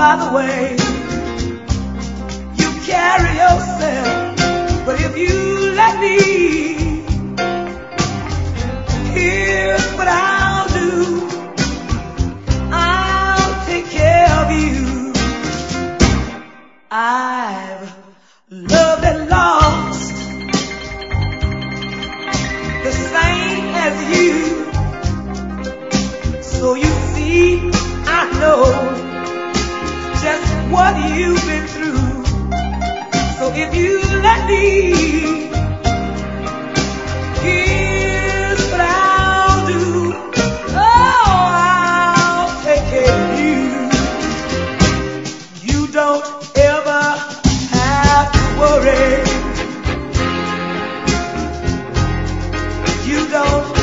by the way you carry yourself. But if you let me, here's what I'll do. I'll take care of you. I've loved and you've been through. So if you let me, here's what I'll do. Oh, I'll take care of you. You don't ever have to worry. You don't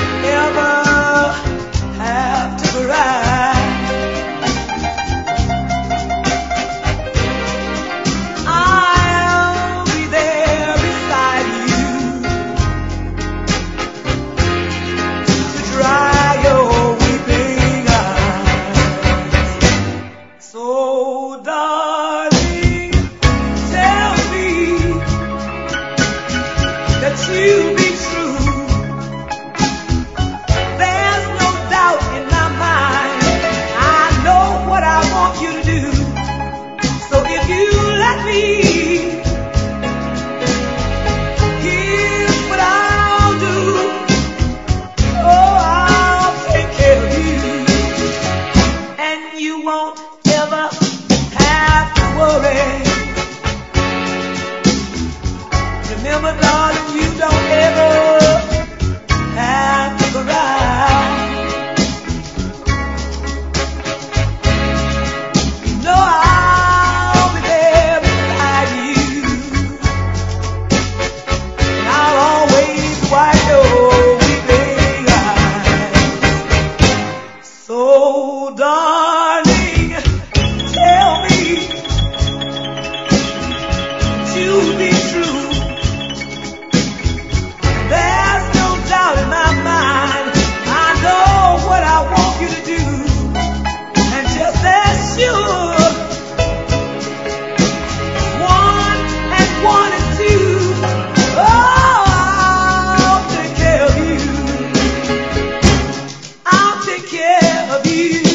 me.